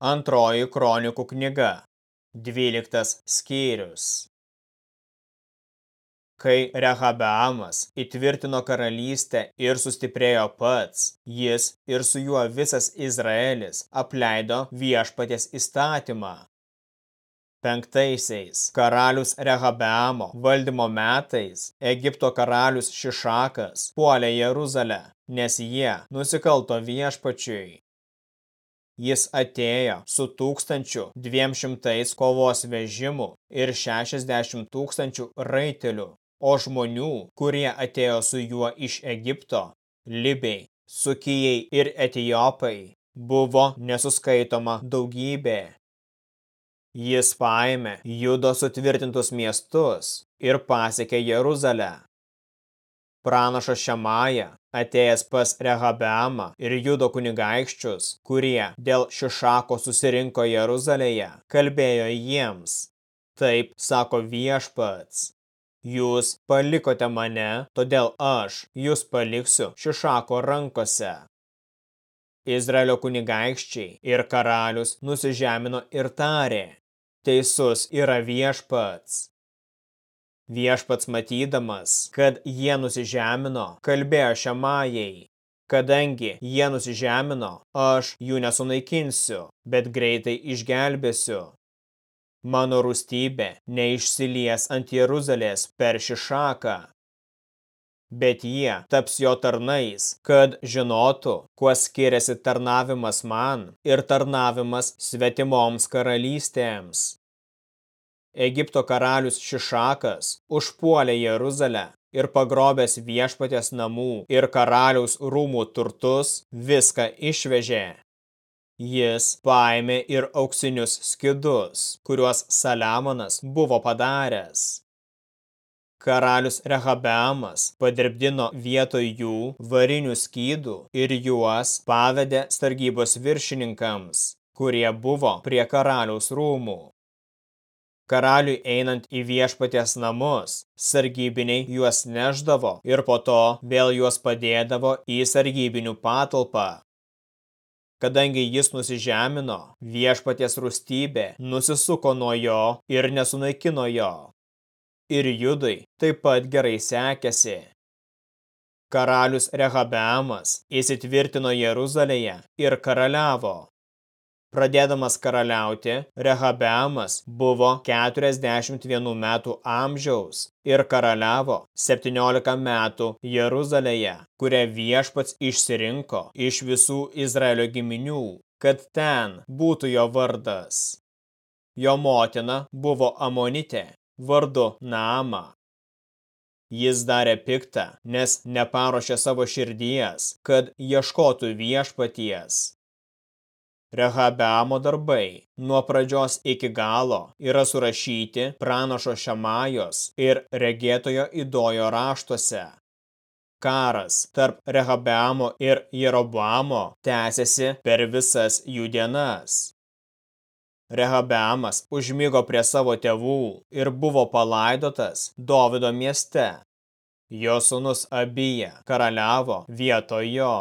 Antroji kronikų knyga, 12 skyrius. Kai Rehabeamas įtvirtino karalystę ir sustiprėjo pats, jis ir su juo visas Izraelis apleido viešpatės įstatymą. Penktaisiais karalius Rehabeamo valdymo metais Egipto karalius Šišakas puolė Jeruzalę, nes jie nusikalto viešpačiui. Jis atėjo su 1200 kovos vežimų ir 60 tūkstančių raitelių, o žmonių, kurie atėjo su juo iš Egipto, Libiai, Sukijai ir Etijopai, buvo nesuskaitoma daugybė. Jis paėmė judo sutvirtintus miestus ir pasiekė Jeruzalę. Pranašo Šemaja, atėjęs pas Rehabeamą ir Judo kunigaikščius, kurie dėl Šišako susirinko Jeruzalėje, kalbėjo jiems. Taip sako viešpats. Jūs palikote mane, todėl aš jūs paliksiu Šišako rankose. Izraelio kunigaikščiai ir karalius nusižemino ir tarė. Teisus yra viešpats. Viešpats matydamas, kad jie nusižemino, kalbėjo Šemajai. Kadangi jie nusižemino, aš jų nesunaikinsiu, bet greitai išgelbėsiu. Mano rūstybė neišsilies ant Jeruzalės per šišaką. Bet jie taps jo tarnais, kad žinotų, kuo skiriasi tarnavimas man ir tarnavimas svetimoms karalystėms. Egipto karalius Šišakas užpuolė Jeruzalę ir pagrobęs viešpatės namų ir karaliaus rūmų turtus viską išvežė. Jis paėmė ir auksinius skidus, kuriuos Saliamonas buvo padaręs. Karalius Rehabeamas padirbdino vietoj jų varinių skydų ir juos pavedė sargybos viršininkams, kurie buvo prie karaliaus rūmų. Karaliui einant į viešpaties namus, sargybiniai juos neždavo ir po to vėl juos padėdavo į sargybinių patalpą. Kadangi jis nusižemino, viešpaties rūstybė nusisuko nuo jo ir nesunaikino jo. Ir judai taip pat gerai sekėsi. Karalius Rehabeamas įsitvirtino Jeruzalėje ir karaliavo. Pradėdamas karaliauti, Rehabeamas buvo 41 metų amžiaus ir karaliavo 17 metų Jeruzalėje, kurią viešpats išsirinko iš visų Izraelio giminių, kad ten būtų jo vardas. Jo motina buvo Amonite, vardu Naama. Jis darė piktą, nes neparuošė savo širdies, kad ieškotų viešpaties. Rehabeamo darbai nuo pradžios iki galo yra surašyti pranašo Šamajos ir regėtojo įdojo raštuose. Karas tarp Rehabeamo ir Jeroboamo tęsiasi per visas jų dienas. Rehabeamas užmygo prie savo tėvų ir buvo palaidotas Dovido mieste. Jo sūnus Abija karaliavo vietoj jo.